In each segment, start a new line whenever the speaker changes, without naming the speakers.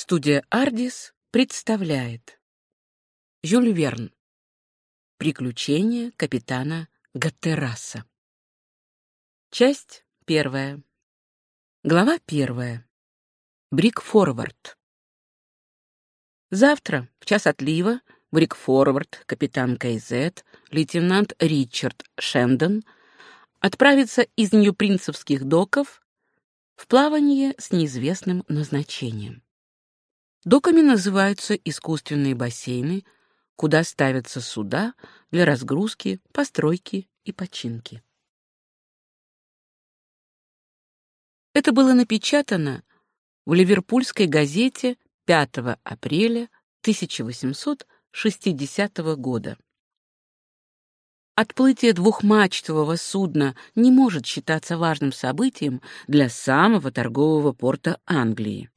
Студия «Ардис» представляет. Жюль Верн. Приключения капитана Гаттераса Часть первая. Глава первая. Брик-форвард Завтра, в час отлива, Брик-форвард, капитан Кейзет, лейтенант Ричард Шендон отправится из Нью-Принцевских доков в плавание с неизвестным назначением. Доками называются искусственные бассейны, куда ставятся суда для разгрузки, постройки и починки. Это было напечатано в Ливерпульской газете 5 апреля 1860 года. Отплытие двухмачтового судна не может считаться важным событием для самого торгового порта Англии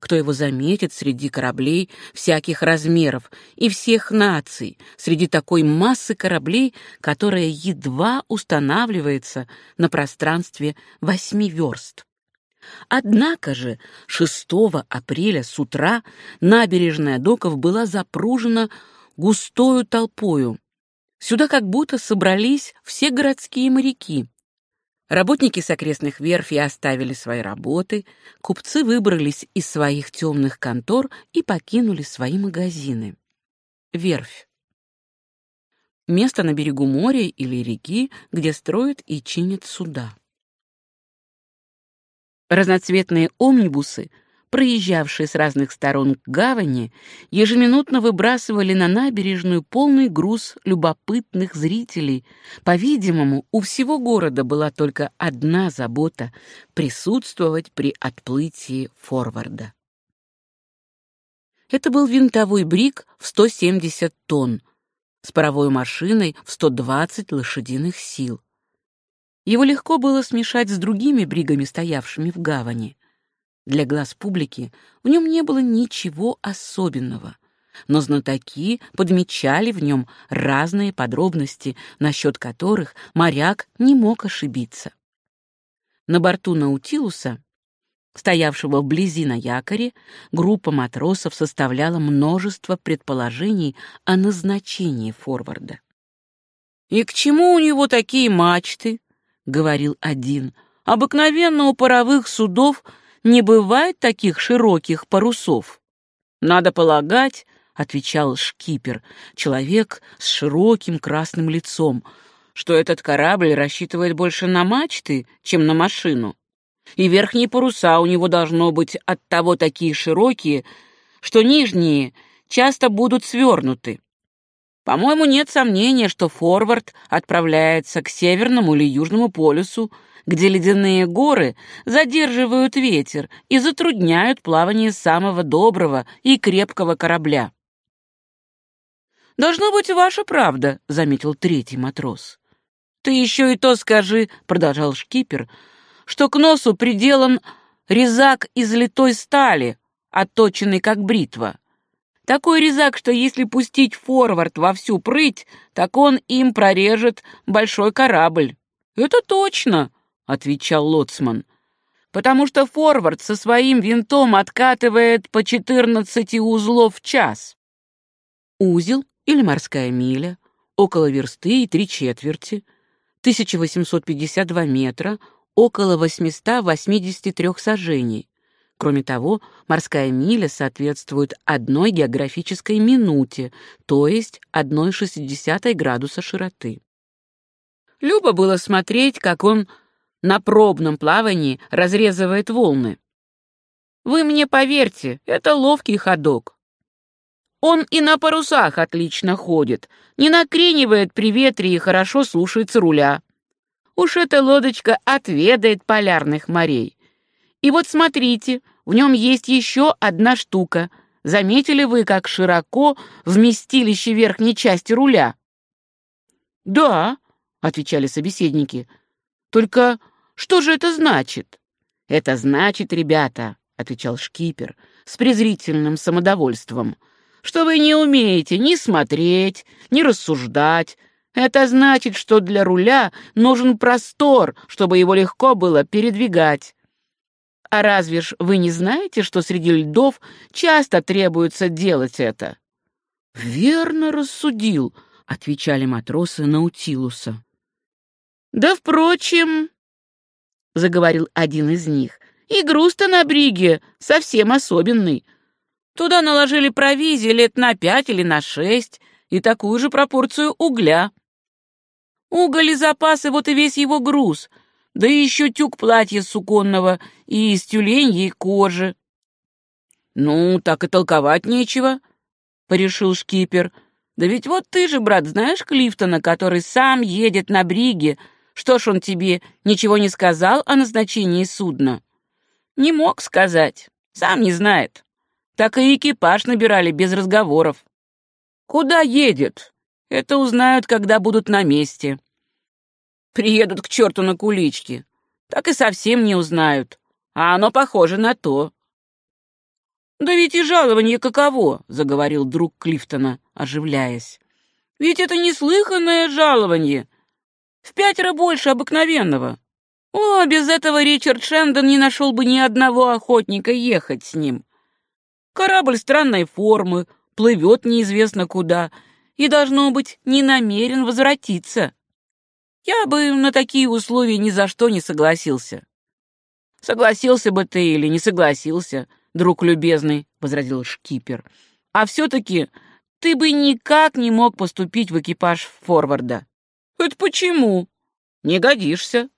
кто его заметит среди кораблей всяких размеров и всех наций, среди такой массы кораблей, которая едва устанавливается на пространстве восьми верст. Однако же 6 апреля с утра набережная доков была запружена густою толпою. Сюда как будто собрались все городские моряки, Работники с окрестных верфей оставили свои работы, купцы выбрались из своих темных контор и покинули свои магазины. Верфь. Место на берегу моря или реки, где строят и чинят суда. Разноцветные омнибусы проезжавшие с разных сторон к гавани, ежеминутно выбрасывали на набережную полный груз любопытных зрителей. По-видимому, у всего города была только одна забота — присутствовать при отплытии форварда. Это был винтовой брик в 170 тонн с паровой машиной в 120 лошадиных сил. Его легко было смешать с другими бригами, стоявшими в гавани. Для глаз публики в нем не было ничего особенного, но знатоки подмечали в нем разные подробности, насчет которых моряк не мог ошибиться. На борту Наутилуса, стоявшего вблизи на якоре, группа матросов составляла множество предположений о назначении форварда. «И к чему у него такие мачты?» — говорил один. «Обыкновенно у паровых судов — не бывает таких широких парусов. Надо полагать, отвечал шкипер, человек с широким красным лицом, что этот корабль рассчитывает больше на мачты, чем на машину. И верхние паруса у него должно быть от того такие широкие, что нижние часто будут свернуты. По-моему, нет сомнения, что форвард отправляется к северному или южному полюсу, где ледяные горы задерживают ветер и затрудняют плавание самого доброго и крепкого корабля. «Должно быть ваша правда», — заметил третий матрос. «Ты еще и то скажи», — продолжал шкипер, «что к носу приделан резак из литой стали, отточенный как бритва. Такой резак, что если пустить форвард во всю прыть, так он им прорежет большой корабль». «Это точно», отвечал лоцман. Потому что форвард со своим винтом откатывает по 14 узлов в час. Узел или морская миля, около версты и три четверти, 1852 метра, около 883 сажений. Кроме того, морская миля соответствует одной географической минуте, то есть 1,6 градуса широты. Любо было смотреть, как он на пробном плавании разрезывает волны. Вы мне поверьте, это ловкий ходок. Он и на парусах отлично ходит, не накренивает при ветре и хорошо слушается руля. Уж эта лодочка отведает полярных морей. И вот смотрите, в нем есть еще одна штука. Заметили вы, как широко вместилище верхней части руля? «Да», — отвечали собеседники, — «только что же это значит? Это значит, ребята, отвечал шкипер с презрительным самодовольством, что вы не умеете ни смотреть, ни рассуждать. Это значит, что для руля нужен простор, чтобы его легко было передвигать. А разве ж вы не знаете, что среди льдов часто требуется делать это? Верно рассудил, отвечали матросы Наутилуса. Да, впрочем, заговорил один из них, и груз-то на бриге совсем особенный. Туда наложили провизии лет на пять или на шесть и такую же пропорцию угля. Уголь и запасы — вот и весь его груз, да еще тюк платья суконного и из тюленьей кожи. «Ну, так и толковать нечего», — порешил шкипер. «Да ведь вот ты же, брат, знаешь Клифтона, который сам едет на бриге. Что ж он тебе ничего не сказал о назначении судна?» «Не мог сказать. Сам не знает. Так и экипаж набирали без разговоров». «Куда едет?» «Это узнают, когда будут на месте». Приедут к черту на кулички. Так и совсем не узнают. А оно похоже на то. «Да ведь и жалование каково», — заговорил друг Клифтона, оживляясь. «Ведь это неслыханное жалование. В пятеро больше обыкновенного. О, без этого Ричард Шендон не нашел бы ни одного охотника ехать с ним. Корабль странной формы, плывет неизвестно куда и, должно быть, не намерен возвратиться. Я бы на такие условия ни за что не согласился. Согласился бы ты или не согласился, друг любезный, возразил шкипер. А все-таки ты бы никак не мог поступить в экипаж форварда. Это почему? Не годишься.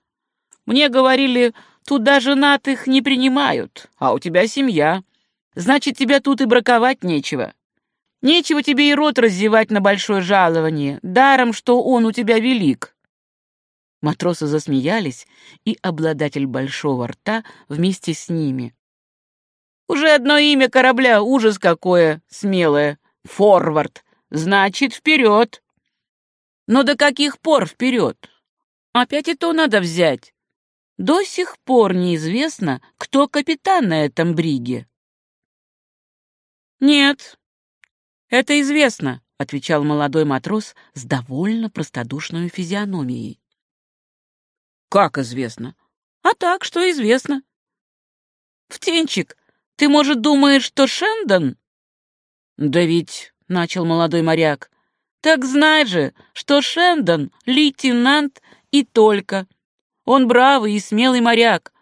Мне говорили, туда женатых не принимают, а у тебя семья. Значит, тебя тут и браковать нечего. Нечего тебе и рот раздевать на большое жалование, даром, что он у тебя велик. Матросы засмеялись, и обладатель большого рта вместе с ними. «Уже одно имя корабля, ужас какое, смелое! Форвард! Значит, вперед!» «Но до каких пор вперед? Опять и то надо взять. До сих пор неизвестно, кто капитан на этом бриге». «Нет, это известно», — отвечал молодой матрос с довольно простодушной физиономией. Как известно? А так, что известно. Птенчик, ты, может, думаешь, что Шендон? Да ведь, — начал молодой моряк, — так знай же, что Шендон — лейтенант и только. Он бравый и смелый моряк.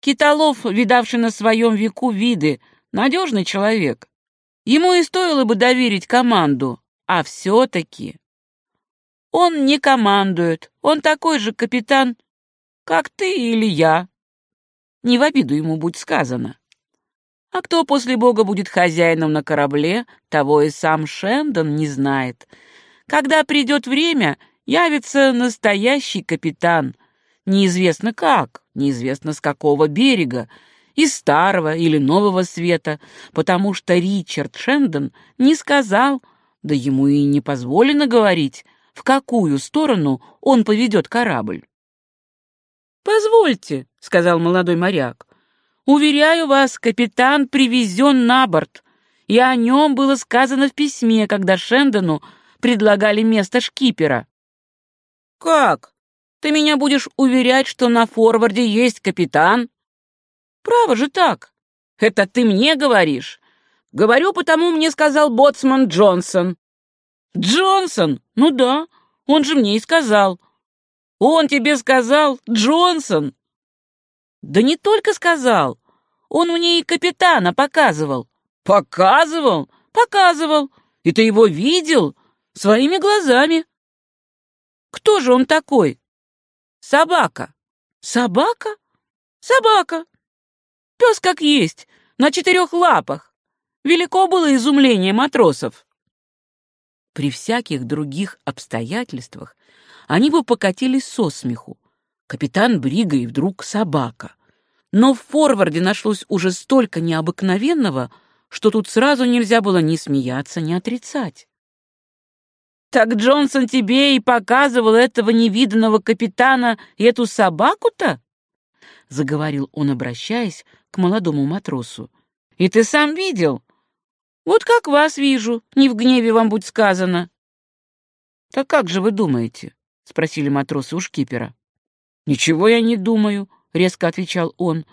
Китолов, видавший на своем веку виды, надежный человек. Ему и стоило бы доверить команду, а все-таки... Он не командует, он такой же капитан, как ты или я. Не в обиду ему будь сказано. А кто после Бога будет хозяином на корабле, того и сам Шендон не знает. Когда придет время, явится настоящий капитан. Неизвестно как, неизвестно с какого берега, из старого или нового света, потому что Ричард Шендон не сказал, да ему и не позволено говорить, в какую сторону он поведет корабль. «Позвольте», — сказал молодой моряк. «Уверяю вас, капитан привезен на борт, и о нем было сказано в письме, когда Шендону предлагали место шкипера». «Как? Ты меня будешь уверять, что на форварде есть капитан?» «Право же так. Это ты мне говоришь?» «Говорю, потому мне сказал боцман Джонсон». «Джонсон? Ну да, он же мне и сказал. Он тебе сказал, Джонсон? Да не только сказал. Он мне и капитана показывал. Показывал? Показывал. И ты его видел? Своими глазами. Кто же он такой? Собака. Собака? Собака. Пес как есть, на четырех лапах. Велико было изумление матросов. При всяких других обстоятельствах они бы покатились со смеху. Капитан Брига и вдруг собака. Но в форварде нашлось уже столько необыкновенного, что тут сразу нельзя было ни смеяться, ни отрицать. «Так Джонсон тебе и показывал этого невиданного капитана и эту собаку-то?» — заговорил он, обращаясь к молодому матросу. «И ты сам видел? Вот как вас вижу, не в гневе вам будь сказано». «Так как же вы думаете? — спросили матросы у шкипера. «Ничего я не думаю», — резко отвечал он.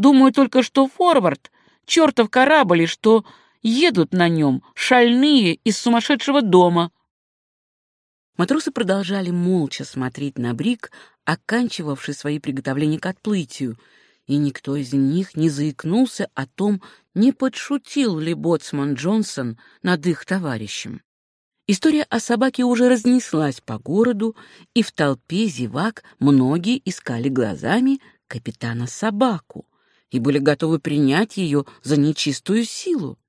Думаю только, что форвард — чертов корабль, и что едут на нем шальные из сумасшедшего дома. Матросы продолжали молча смотреть на Брик, оканчивавший свои приготовления к отплытию, и никто из них не заикнулся о том, не подшутил ли боцман Джонсон над их товарищем. История о собаке уже разнеслась по городу, и в толпе зевак многие искали глазами капитана собаку и были готовы принять ее за нечистую силу.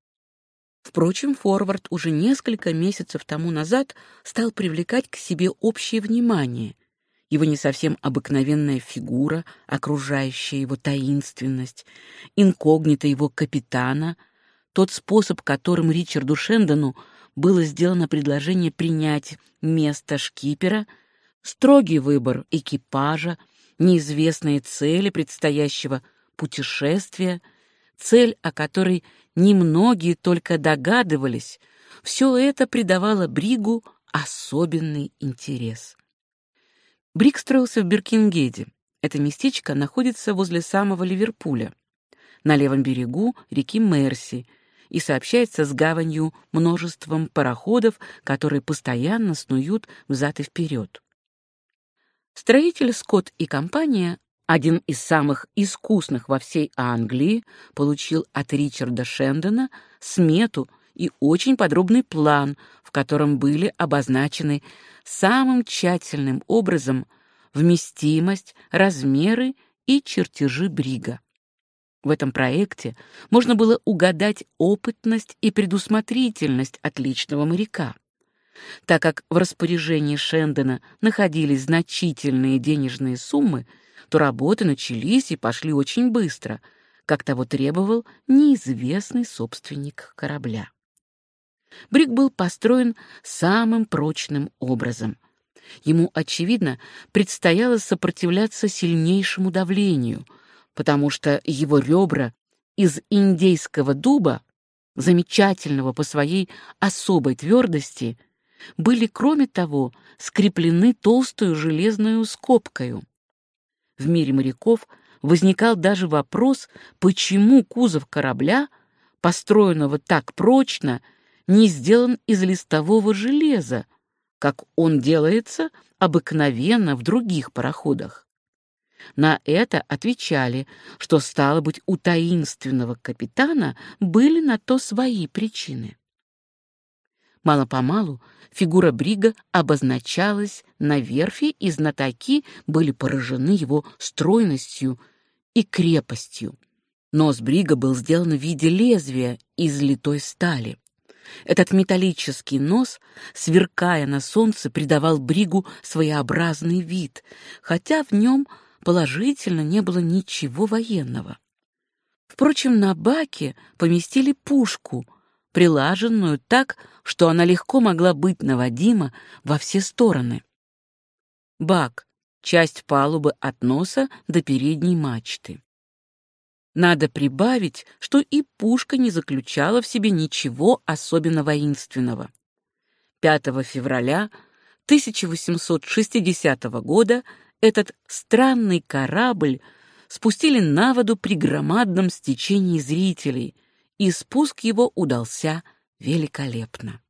Впрочем, Форвард уже несколько месяцев тому назад стал привлекать к себе общее внимание. Его не совсем обыкновенная фигура, окружающая его таинственность, инкогнито его капитана, тот способ, которым Ричарду Шендону было сделано предложение принять место шкипера, строгий выбор экипажа, неизвестные цели предстоящего путешествия, цель, о которой немногие только догадывались, все это придавало Бригу особенный интерес. Бриг строился в Биркингеде. Это местечко находится возле самого Ливерпуля, на левом берегу реки Мерси, и сообщается с гаванью множеством пароходов, которые постоянно снуют взад и вперед. Строитель Скотт и компания один из самых искусных во всей Англии, получил от Ричарда Шендона смету и очень подробный план, в котором были обозначены самым тщательным образом вместимость, размеры и чертежи брига. В этом проекте можно было угадать опытность и предусмотрительность отличного моряка. Так как в распоряжении Шендона находились значительные денежные суммы, то работы начались и пошли очень быстро, как того требовал неизвестный собственник корабля. Брик был построен самым прочным образом. Ему, очевидно, предстояло сопротивляться сильнейшему давлению, потому что его ребра из индейского дуба, замечательного по своей особой твердости, были, кроме того, скреплены толстую железную скобкою в мире моряков возникал даже вопрос, почему кузов корабля, построенного так прочно, не сделан из листового железа, как он делается обыкновенно в других пароходах. На это отвечали, что, стало быть, у таинственного капитана были на то свои причины. Мало-помалу фигура Брига обозначалась на верфи, и знатоки были поражены его стройностью и крепостью. Нос Брига был сделан в виде лезвия из литой стали. Этот металлический нос, сверкая на солнце, придавал Бригу своеобразный вид, хотя в нем положительно не было ничего военного. Впрочем, на баке поместили пушку — прилаженную так, что она легко могла быть наводима во все стороны. Бак — часть палубы от носа до передней мачты. Надо прибавить, что и пушка не заключала в себе ничего особенно воинственного. 5 февраля 1860 года этот странный корабль спустили на воду при громадном стечении зрителей, и спуск его удался великолепно.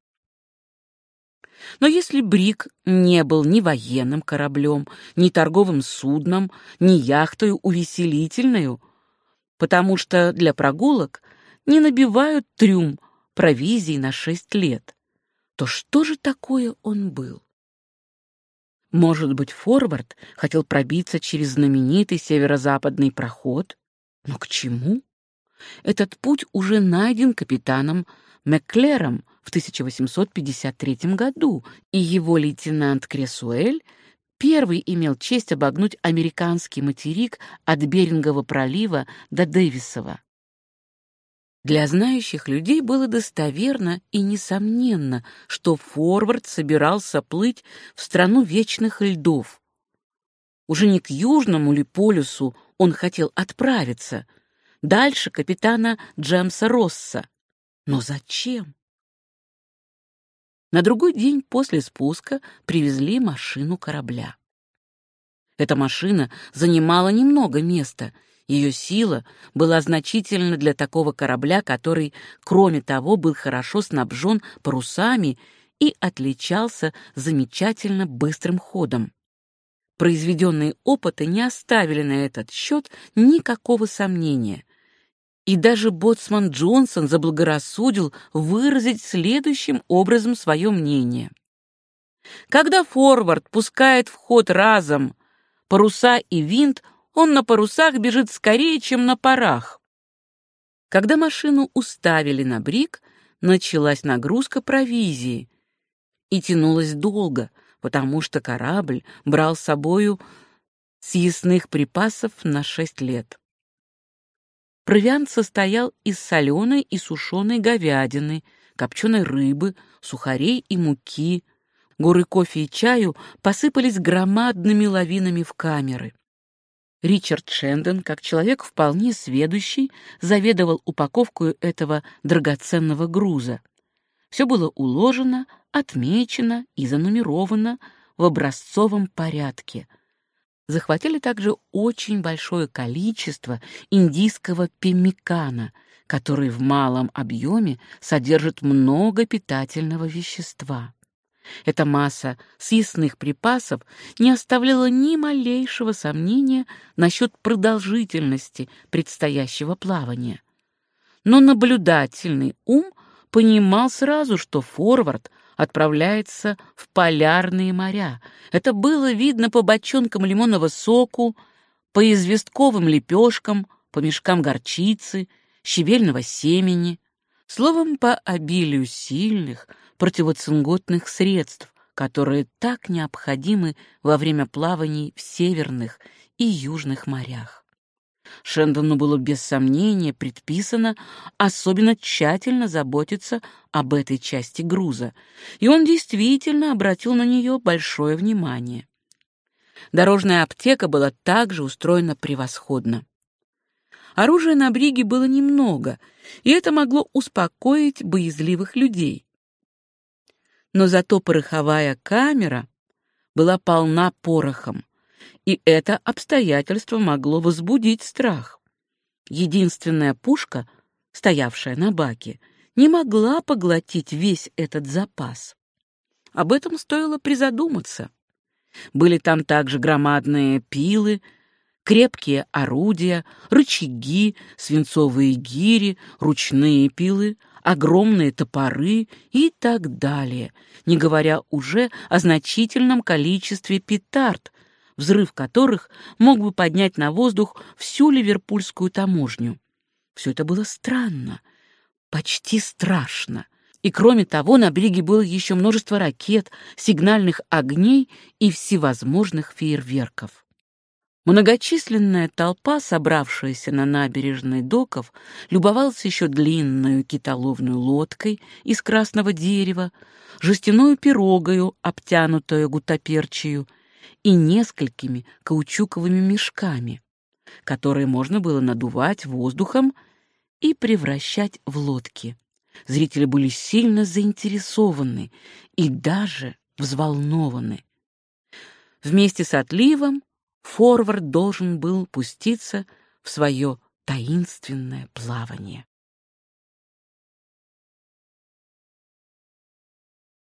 Но если Брик не был ни военным кораблем, ни торговым судном, ни яхтой увеселительную, потому что для прогулок не набивают трюм провизии на шесть лет, то что же такое он был? Может быть, форвард хотел пробиться через знаменитый северо-западный проход? Но к чему? Этот путь уже найден капитаном Мекклером в 1853 году, и его лейтенант Кресуэль первый имел честь обогнуть американский материк от Берингового пролива до Дэвисова. Для знающих людей было достоверно и несомненно, что Форвард собирался плыть в страну вечных льдов. Уже не к Южному ли полюсу он хотел отправиться — Дальше капитана Джемса Росса. Но зачем? На другой день после спуска привезли машину корабля. Эта машина занимала немного места, Ее сила была значительна для такого корабля, который, кроме того, был хорошо снабжен парусами и отличался замечательно быстрым ходом. Произведенные опыты не оставили на этот счет никакого сомнения. И даже боцман Джонсон заблагорассудил выразить следующим образом свое мнение. Когда форвард пускает в ход разом паруса и винт, он на парусах бежит скорее, чем на парах. Когда машину уставили на брик, началась нагрузка провизии и тянулась долго, потому что корабль брал с собою съестных припасов на шесть лет. Провиант состоял из соленой и сушеной говядины, копченой рыбы, сухарей и муки. Горы кофе и чаю посыпались громадными лавинами в камеры. Ричард Шендон, как человек вполне сведущий, заведовал упаковкой этого драгоценного груза. Все было уложено, отмечено и занумеровано в образцовом порядке. Захватили также очень большое количество индийского пеммикана, который в малом объеме содержит много питательного вещества. Эта масса съестных припасов не оставляла ни малейшего сомнения насчет продолжительности предстоящего плавания. Но наблюдательный ум понимал сразу, что форвард отправляется в полярные моря. Это было видно по бочонкам лимонного соку, по известковым лепешкам, по мешкам горчицы, щавельного семени, словом, по обилию сильных, противоцинготных средств, которые так необходимы во время плаваний в северных и южных морях. Шендону было без сомнения предписано особенно тщательно заботиться об этой части груза, и он действительно обратил на нее большое внимание. Дорожная аптека была также устроена превосходно. Оружия на бриге было немного, и это могло успокоить боязливых людей но зато пороховая камера была полна порохом, и это обстоятельство могло возбудить страх. Единственная пушка, стоявшая на баке, не могла поглотить весь этот запас. Об этом стоило призадуматься. Были там также громадные пилы, крепкие орудия, рычаги, свинцовые гири, ручные пилы, огромные топоры и так далее, не говоря уже о значительном количестве петард, взрыв которых мог бы поднять на воздух всю ливерпульскую таможню. Все это было странно, почти страшно. И кроме того, на бриге было еще множество ракет, сигнальных огней и всевозможных фейерверков. Многочисленная толпа, собравшаяся на набережной доков, любовалась еще длинную китоловную лодкой из красного дерева, жестяную пирогою, обтянутую гутоперчию, и несколькими каучуковыми мешками, которые можно было надувать воздухом и превращать в лодки. Зрители были сильно заинтересованы и даже взволнованы. Вместе с отливом форвард должен был пуститься в свое таинственное плавание.